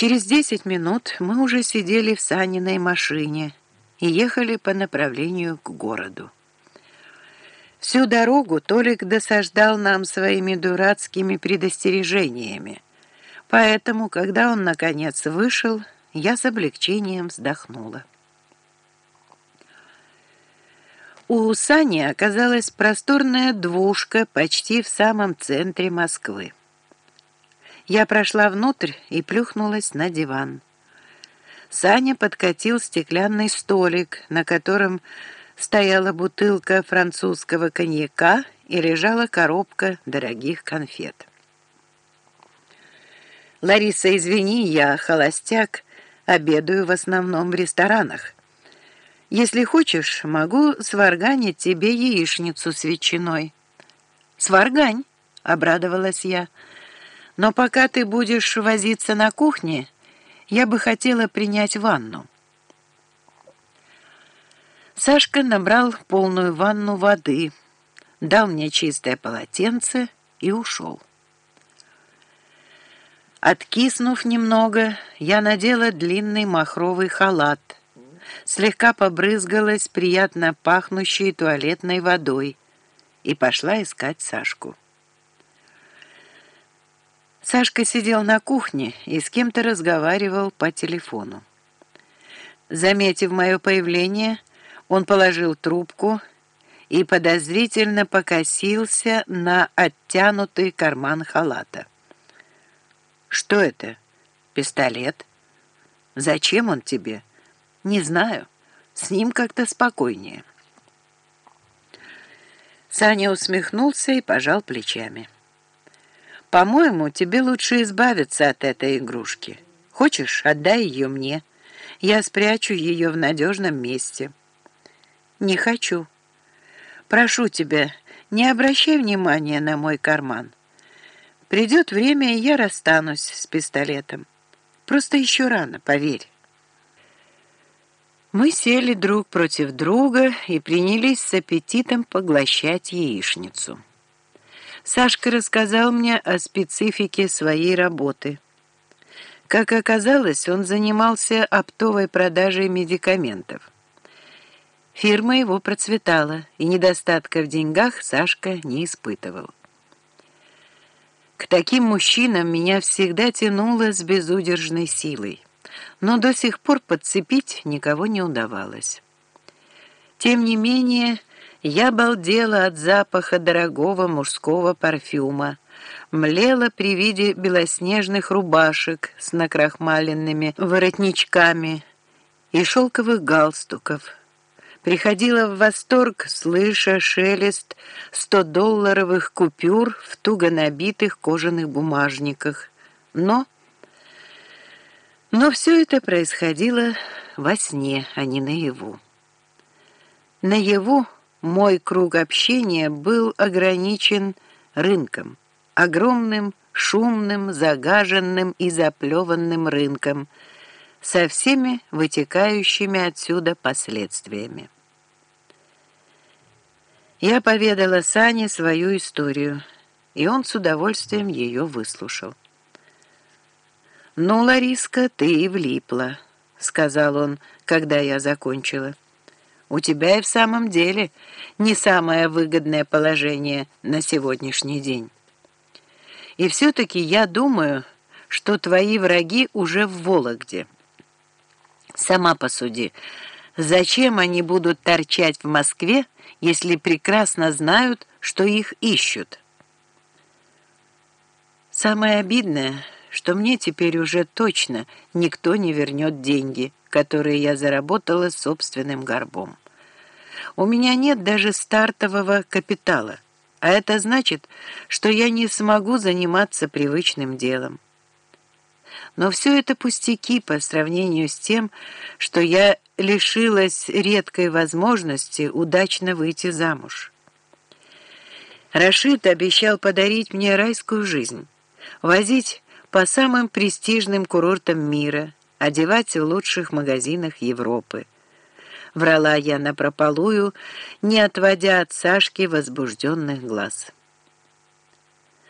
Через десять минут мы уже сидели в Саниной машине и ехали по направлению к городу. Всю дорогу Толик досаждал нам своими дурацкими предостережениями, поэтому, когда он, наконец, вышел, я с облегчением вздохнула. У Сани оказалась просторная двушка почти в самом центре Москвы. Я прошла внутрь и плюхнулась на диван. Саня подкатил стеклянный столик, на котором стояла бутылка французского коньяка и лежала коробка дорогих конфет. «Лариса, извини, я холостяк, обедаю в основном в ресторанах. Если хочешь, могу сварганить тебе яичницу с ветчиной». «Сваргань», — обрадовалась я. «Но пока ты будешь возиться на кухне, я бы хотела принять ванну». Сашка набрал полную ванну воды, дал мне чистое полотенце и ушел. Откиснув немного, я надела длинный махровый халат — слегка побрызгалась приятно пахнущей туалетной водой и пошла искать Сашку. Сашка сидел на кухне и с кем-то разговаривал по телефону. Заметив мое появление, он положил трубку и подозрительно покосился на оттянутый карман халата. «Что это? Пистолет? Зачем он тебе?» Не знаю. С ним как-то спокойнее. Саня усмехнулся и пожал плечами. «По-моему, тебе лучше избавиться от этой игрушки. Хочешь, отдай ее мне. Я спрячу ее в надежном месте». «Не хочу. Прошу тебя, не обращай внимания на мой карман. Придет время, и я расстанусь с пистолетом. Просто еще рано, поверь». Мы сели друг против друга и принялись с аппетитом поглощать яичницу. Сашка рассказал мне о специфике своей работы. Как оказалось, он занимался оптовой продажей медикаментов. Фирма его процветала, и недостатка в деньгах Сашка не испытывал. К таким мужчинам меня всегда тянуло с безудержной силой но до сих пор подцепить никого не удавалось. Тем не менее, я балдела от запаха дорогого мужского парфюма, млела при виде белоснежных рубашек с накрахмаленными воротничками и шелковых галстуков. Приходила в восторг, слыша шелест сто-долларовых купюр в туго набитых кожаных бумажниках. Но... Но все это происходило во сне, а не наяву. Наяву мой круг общения был ограничен рынком, огромным, шумным, загаженным и заплеванным рынком, со всеми вытекающими отсюда последствиями. Я поведала Сане свою историю, и он с удовольствием ее выслушал. «Ну, Лариска, ты и влипла», — сказал он, когда я закончила. «У тебя и в самом деле не самое выгодное положение на сегодняшний день. И все-таки я думаю, что твои враги уже в Вологде. Сама посуди, зачем они будут торчать в Москве, если прекрасно знают, что их ищут?» Самое обидное — что мне теперь уже точно никто не вернет деньги, которые я заработала собственным горбом. У меня нет даже стартового капитала, а это значит, что я не смогу заниматься привычным делом. Но все это пустяки по сравнению с тем, что я лишилась редкой возможности удачно выйти замуж. Рашид обещал подарить мне райскую жизнь, возить по самым престижным курортам мира, одевать в лучших магазинах Европы. Врала я напропалую, не отводя от Сашки возбужденных глаз.